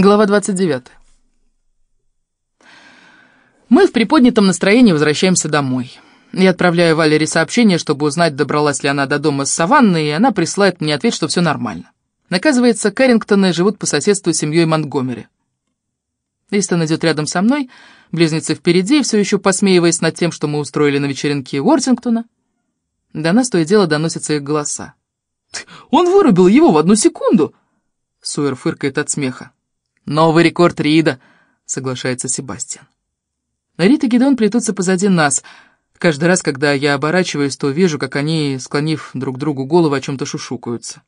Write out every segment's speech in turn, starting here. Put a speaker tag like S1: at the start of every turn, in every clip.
S1: Глава 29. Мы в приподнятом настроении возвращаемся домой. Я отправляю Валере сообщение, чтобы узнать, добралась ли она до дома с Саванной, и она присылает мне ответ, что все нормально. Оказывается, Кэррингтоны живут по соседству с семьей Монтгомери. Истон идет рядом со мной, близнецы впереди, все еще посмеиваясь над тем, что мы устроили на вечеринке Уортингтона. До нас то и дело доносятся их голоса. «Он вырубил его в одну секунду!» Суэр фыркает от смеха. «Новый рекорд Рида», — соглашается Себастьян. Рид и Гидеон плетутся позади нас. Каждый раз, когда я оборачиваюсь, то вижу, как они, склонив друг другу голову, о чем-то шушукаются.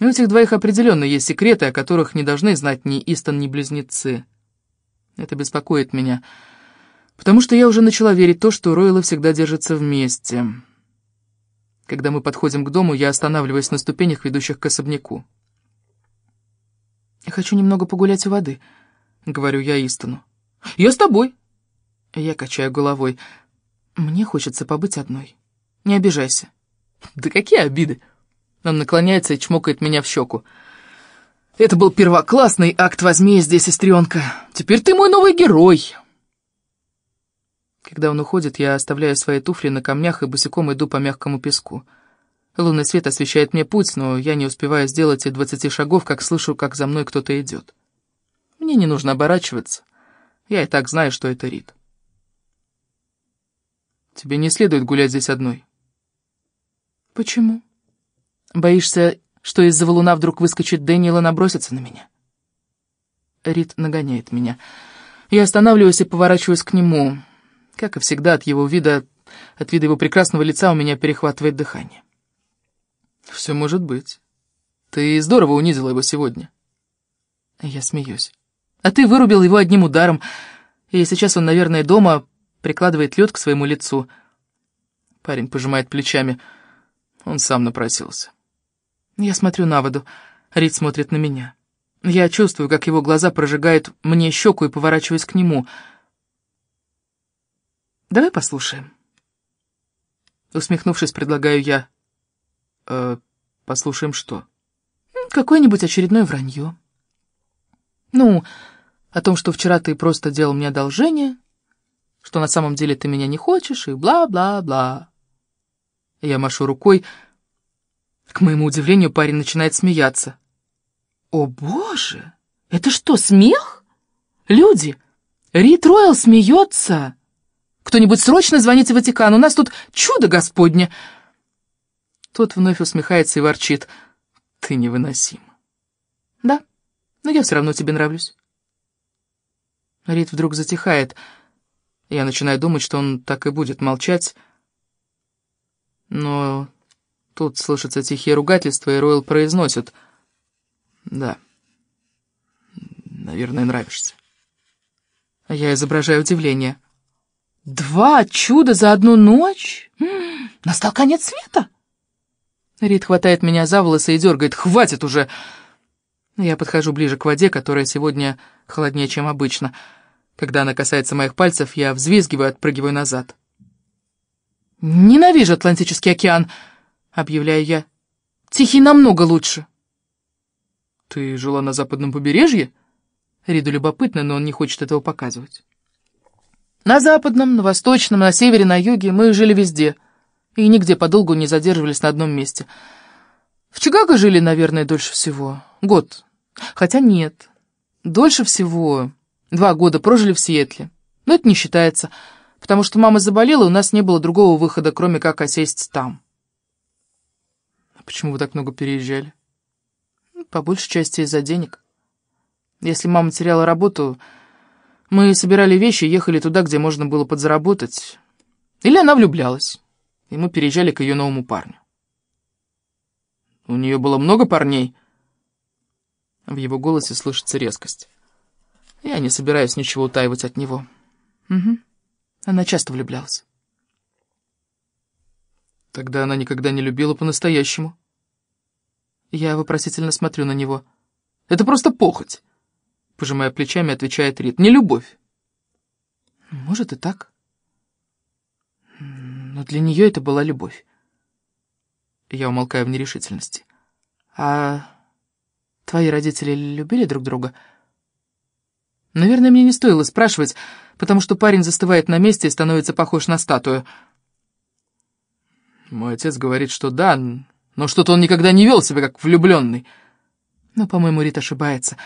S1: У этих двоих определенно есть секреты, о которых не должны знать ни Истон, ни близнецы. Это беспокоит меня, потому что я уже начала верить в то, что Ройлы всегда держатся вместе. Когда мы подходим к дому, я останавливаюсь на ступенях, ведущих к особняку. «Я хочу немного погулять у воды», — говорю я Истону. «Я с тобой». Я качаю головой. «Мне хочется побыть одной. Не обижайся». «Да какие обиды!» Он наклоняется и чмокает меня в щеку. «Это был первоклассный акт возмездия, сестренка. Теперь ты мой новый герой!» Когда он уходит, я оставляю свои туфли на камнях и босиком иду по мягкому песку. Лунный свет освещает мне путь, но я не успеваю сделать и двадцати шагов, как слышу, как за мной кто-то идет. Мне не нужно оборачиваться. Я и так знаю, что это Рид. Тебе не следует гулять здесь одной. Почему? Боишься, что из-за валуна вдруг выскочит Дэниел и набросится на меня? Рид нагоняет меня. Я останавливаюсь и поворачиваюсь к нему. Как и всегда, от его вида, от вида его прекрасного лица у меня перехватывает дыхание. Все может быть. Ты здорово унизила его сегодня. Я смеюсь. А ты вырубил его одним ударом, и сейчас он, наверное, дома прикладывает лед к своему лицу. Парень пожимает плечами. Он сам напросился. Я смотрю на воду. Рид смотрит на меня. Я чувствую, как его глаза прожигают мне щеку и поворачиваюсь к нему — Давай послушаем. Усмехнувшись, предлагаю я. Э, послушаем что? Какое-нибудь очередное вранье. Ну, о том, что вчера ты просто делал мне одолжение, что на самом деле ты меня не хочешь, и бла-бла-бла. Я машу рукой. К моему удивлению, парень начинает смеяться. «О, боже! Это что, смех? Люди! Рит Ройл смеется!» Кто-нибудь срочно звоните в Ватикан, у нас тут чудо Господне!» Тот вновь усмехается и ворчит. «Ты невыносим». «Да, но я все равно тебе нравлюсь». Рид вдруг затихает. Я начинаю думать, что он так и будет молчать. Но тут слышатся тихие ругательства, и Ройл произносит. «Да, наверное, нравишься». Я изображаю удивление. Два чуда за одну ночь? Настал конец света? Рид хватает меня за волосы и дергает. «Хватит уже!» Я подхожу ближе к воде, которая сегодня холоднее, чем обычно. Когда она касается моих пальцев, я взвизгиваю, отпрыгиваю назад. «Ненавижу Атлантический океан!» — объявляю я. «Тихий намного лучше!» «Ты жила на западном побережье?» Риду любопытно, но он не хочет этого показывать. На западном, на восточном, на севере, на юге мы жили везде. И нигде подолгу не задерживались на одном месте. В Чикаго жили, наверное, дольше всего. Год. Хотя нет. Дольше всего. Два года прожили в Сиэтле. Но это не считается, потому что мама заболела, и у нас не было другого выхода, кроме как осесть там. Почему вы так много переезжали? По большей части из-за денег. Если мама теряла работу, мы собирали вещи и ехали туда, где можно было подзаработать. Или она влюблялась, и мы переезжали к ее новому парню. У нее было много парней? В его голосе слышится резкость. Я не собираюсь ничего утаивать от него. Угу. Она часто влюблялась. Тогда она никогда не любила по-настоящему. Я вопросительно смотрю на него. Это просто похоть. Пожимая плечами, отвечает Рит. Не любовь. Может и так. Но для нее это была любовь. Я умолкаю в нерешительности. А твои родители любили друг друга? Наверное, мне не стоило спрашивать, потому что парень застывает на месте и становится похож на статую.
S2: Мой отец говорит, что да, но что-то он никогда не вел себя как влюбленный.
S1: Но, по-моему, Рит ошибается.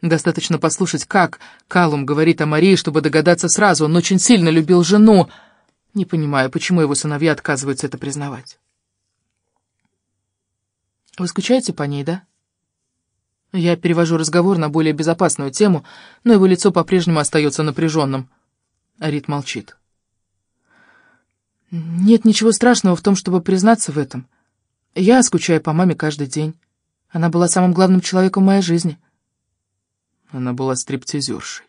S1: Достаточно послушать, как Калум говорит о Марии, чтобы догадаться сразу. Он очень сильно любил жену. Не понимаю, почему его сыновья отказываются это признавать. Вы скучаете по ней, да? Я перевожу разговор на более безопасную тему, но его лицо по-прежнему остается напряженным. Рит молчит. Нет ничего страшного в том, чтобы признаться в этом. Я скучаю по маме каждый день. Она была самым главным человеком в моей жизни.
S2: Она была стриптизершей.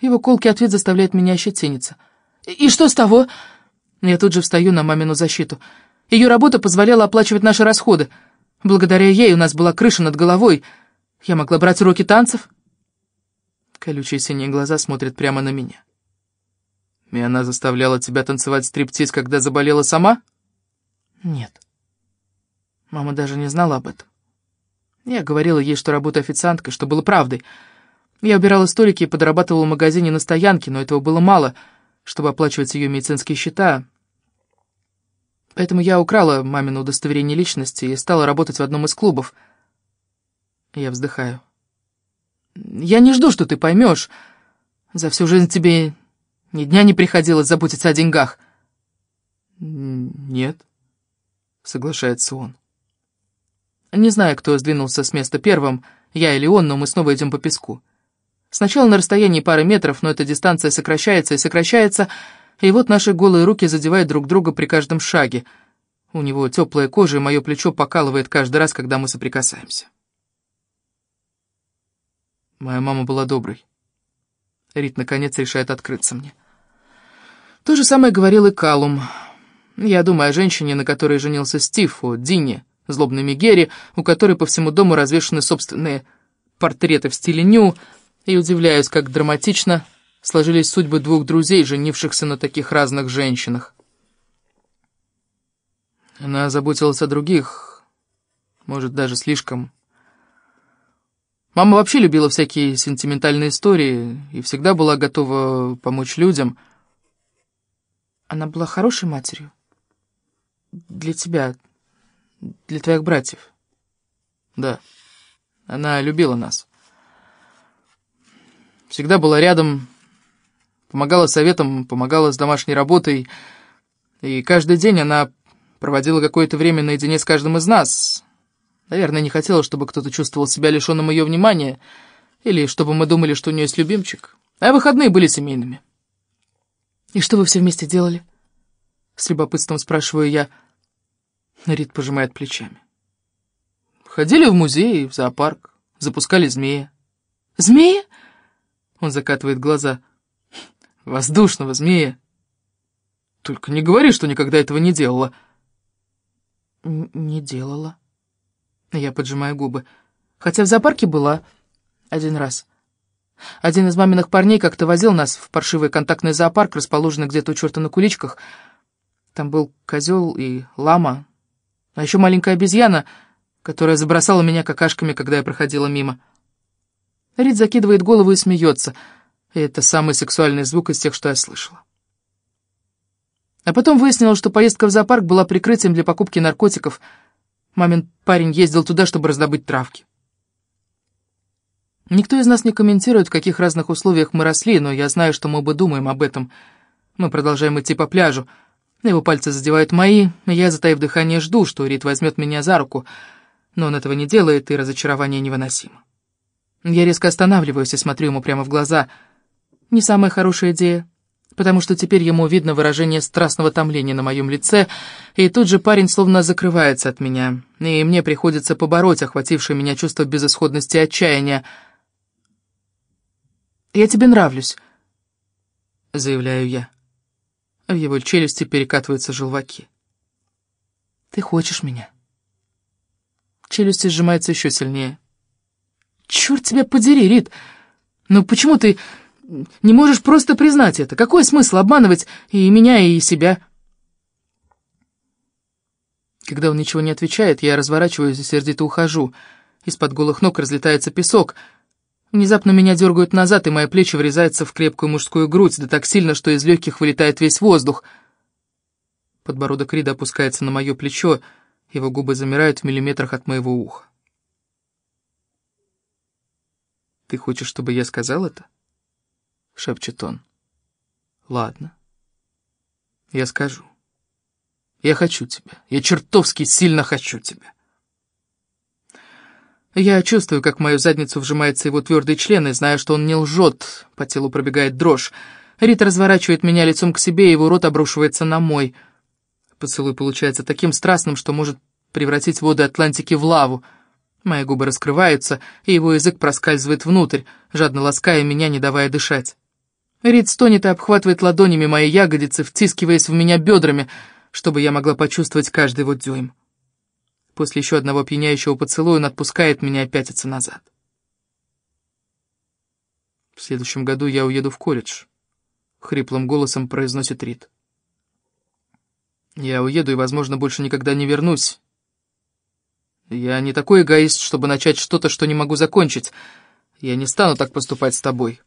S1: Его колкий ответ заставляет меня ощетиниться. «И что с того?» Я тут же встаю на мамину защиту. Ее работа позволяла оплачивать наши расходы. Благодаря ей у нас была крыша над головой. Я могла брать уроки танцев. Колючие синие глаза смотрят прямо на меня.
S2: И она заставляла тебя танцевать стриптиз, когда заболела сама?
S1: Нет. Мама даже не знала об этом. Я говорила ей, что работаю официанткой, что было правдой. Я убирала столики и подрабатывала в магазине на стоянке, но этого было мало, чтобы оплачивать ее медицинские счета. Поэтому я украла мамину удостоверение личности и стала работать в одном из клубов. Я вздыхаю. Я не жду, что ты поймешь. За всю жизнь тебе ни дня не приходилось заботиться о деньгах.
S2: Нет, соглашается он.
S1: Не знаю, кто сдвинулся с места первым, я или он, но мы снова идем по песку. Сначала на расстоянии пары метров, но эта дистанция сокращается и сокращается, и вот наши голые руки задевают друг друга при каждом шаге. У него теплая кожа, и мое плечо покалывает каждый раз, когда мы соприкасаемся.
S2: Моя мама была доброй.
S1: Рит, наконец, решает открыться мне. То же самое говорил и Калум. Я думаю о женщине, на которой женился Стив, о Дине злобной Мегере, у которой по всему дому развешаны собственные портреты в стиле ню, и удивляюсь, как драматично сложились судьбы двух друзей, женившихся на таких разных женщинах.
S2: Она заботилась о других, может, даже слишком. Мама вообще любила всякие сентиментальные истории и всегда была готова помочь людям.
S1: Она была хорошей матерью? Для тебя, для твоих братьев.
S2: Да, она любила нас. Всегда была рядом, помогала советом, помогала с домашней работой, и каждый день она проводила какое-то время наедине с каждым из нас. Наверное, не хотела, чтобы кто-то чувствовал себя лишенным ее внимания, или чтобы мы думали, что у нее есть любимчик. А выходные были семейными.
S1: «И что вы все вместе делали?» С любопытством спрашиваю я.
S2: Рид пожимает плечами. Ходили в музей, в зоопарк, запускали змея.
S1: «Змея?»
S2: Он закатывает глаза. «Воздушного змея. Только не говори, что никогда этого не делала».
S1: «Не делала». Я поджимаю губы. Хотя в зоопарке была один раз. Один из маминых парней как-то возил нас в паршивый контактный зоопарк, расположенный где-то у черта на куличках. Там был козел и лама, а еще маленькая обезьяна, которая забросала меня какашками, когда я проходила мимо. Рид закидывает голову и смеется. И это самый сексуальный звук из тех, что я слышала. А потом выяснилось, что поездка в зоопарк была прикрытием для покупки наркотиков. Мамин парень ездил туда, чтобы раздобыть травки. Никто из нас не комментирует, в каких разных условиях мы росли, но я знаю, что мы оба думаем об этом. Мы продолжаем идти по пляжу — его пальцы задевают мои, и я, затаив дыхание, жду, что Рит возьмет меня за руку, но он этого не делает, и разочарование невыносимо. Я резко останавливаюсь и смотрю ему прямо в глаза. Не самая хорошая идея, потому что теперь ему видно выражение страстного томления на моем лице, и тут же парень словно закрывается от меня, и мне приходится побороть охватившее меня чувство безысходности и отчаяния. «Я тебе нравлюсь», — заявляю я. В его челюсти перекатываются желваки. «Ты хочешь меня?» Челюсти сжимаются еще сильнее. «Черт тебя подери, Рит! Ну почему ты не можешь просто признать это? Какой смысл обманывать и меня, и себя?» Когда он ничего не отвечает, я разворачиваюсь и сердито ухожу. Из-под голых ног разлетается песок. Внезапно меня дергают назад, и мои плечи врезаются в крепкую мужскую грудь, да так сильно, что из легких вылетает весь воздух. Подбородок Рида опускается на мое плечо, его губы замирают в миллиметрах от моего уха. «Ты хочешь, чтобы я сказал это?» — шепчет он. «Ладно. Я скажу. Я хочу тебя. Я чертовски сильно хочу тебя». Я чувствую, как в мою задницу вжимается его твердый член, и знаю, что он не лжет. По телу пробегает дрожь. Рит разворачивает меня лицом к себе, и его рот обрушивается на мой. Поцелуй получается таким страстным, что может превратить воды Атлантики в лаву. Мои губы раскрываются, и его язык проскальзывает внутрь, жадно лаская меня, не давая дышать. Рид стонет и обхватывает ладонями мои ягодицы, втискиваясь в меня бедрами, чтобы я могла почувствовать каждый его дюйм. После еще одного пьяняющего поцелуя он отпускает меня и пятится назад. «В следующем году я уеду в колледж», — хриплым голосом произносит Рид. «Я уеду и, возможно, больше никогда не вернусь. Я не такой эгоист, чтобы начать что-то, что не могу закончить. Я не стану так поступать с тобой».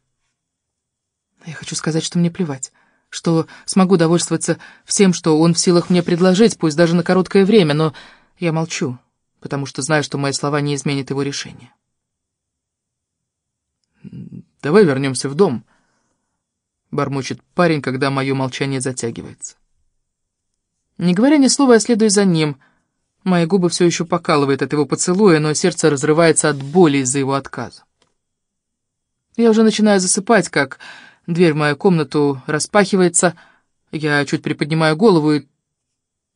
S1: Я хочу сказать, что мне плевать, что смогу довольствоваться всем, что он в силах мне предложить, пусть даже на короткое время, но я молчу, потому что знаю, что мои слова не изменят его решение. «Давай вернемся в дом», — бормочет парень, когда мое молчание затягивается. Не говоря ни слова, я следую за ним. Мои губы все еще покалывает от его поцелуя, но сердце разрывается от боли из-за его отказа. Я уже начинаю засыпать, как дверь в мою комнату распахивается, я чуть приподнимаю голову, и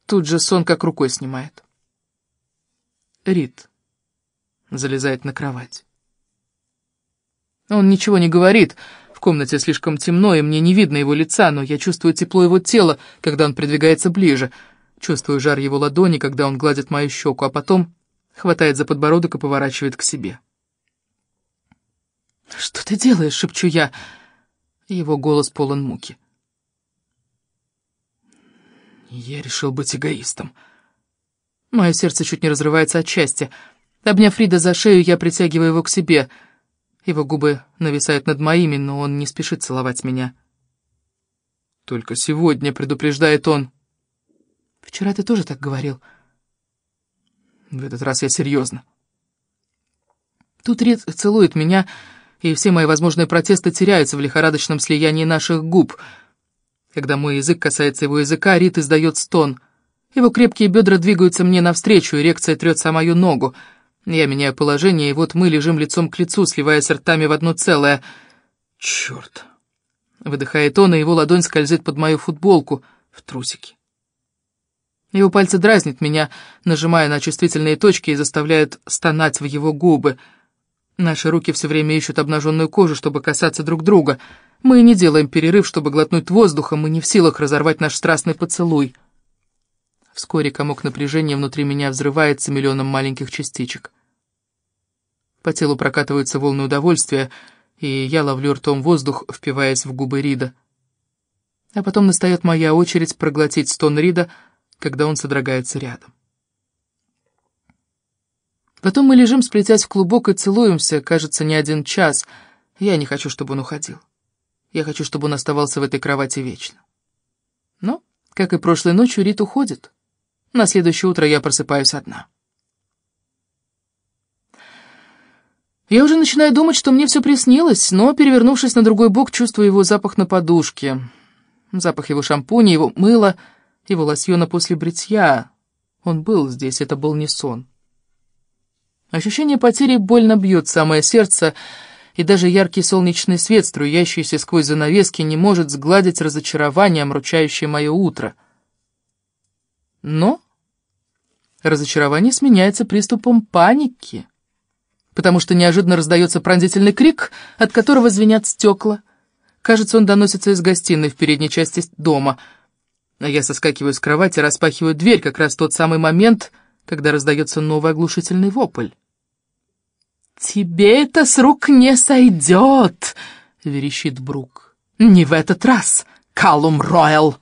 S1: тут же сон как рукой снимает. Рид залезает на кровать. Он ничего не говорит, в комнате слишком темно, и мне не видно его лица, но я чувствую тепло его тела, когда он придвигается ближе, чувствую жар его ладони, когда он гладит мою щеку, а потом хватает за подбородок и поворачивает к себе. «Что ты делаешь?» — шепчу я. Его голос полон муки. Я решил быть эгоистом. Мое сердце чуть не разрывается от счастья. Обняв Фрида за шею, я притягиваю его к себе. Его губы нависают над моими, но он не спешит целовать меня. «Только сегодня», — предупреждает он. «Вчера ты тоже так говорил». В этот раз я серьезно. Тут Рид целует меня, и все мои возможные протесты теряются в лихорадочном слиянии наших губ. Когда мой язык касается его языка, Рид издает стон — его крепкие бедра двигаются мне навстречу, эрекция трется мою ногу. Я меняю положение, и вот мы лежим лицом к лицу, сливаясь ртами в одно целое. Черт! Выдыхает он, и его ладонь скользит под мою футболку в трусики. Его пальцы дразнят меня, нажимая на чувствительные точки и заставляют стонать в его губы. Наши руки все время ищут обнаженную кожу, чтобы касаться друг друга. Мы не делаем перерыв, чтобы глотнуть воздуха, мы не в силах разорвать наш страстный поцелуй. Вскоре комок напряжения внутри меня взрывается миллионом маленьких частичек. По телу прокатываются волны удовольствия, и я ловлю ртом воздух, впиваясь в губы Рида. А потом настает моя очередь проглотить стон Рида, когда он содрогается рядом. Потом мы лежим, сплетясь в клубок, и целуемся, кажется, не один час. Я не хочу, чтобы он уходил. Я хочу, чтобы он оставался в этой кровати вечно. Но, как и прошлой ночью, Рид уходит. На следующее утро я просыпаюсь одна. Я уже начинаю думать, что мне все приснилось, но, перевернувшись на другой бок, чувствую его запах на подушке. Запах его шампуня, его мыла, его лосьона после бритья. Он был здесь, это был не сон. Ощущение потери больно бьет самое сердце, и даже яркий солнечный свет, струящийся сквозь занавески, не может сгладить разочарование, омручающее мое утро. Но разочарование сменяется приступом паники, потому что неожиданно раздается пронзительный крик, от которого звенят стекла. Кажется, он доносится из гостиной в передней части дома. А я соскакиваю с кровати, распахиваю дверь, как раз в тот самый момент, когда раздается новый оглушительный вопль. «Тебе это с рук не сойдет!» — верещит Брук. «Не в этот раз, Калум Ройл!»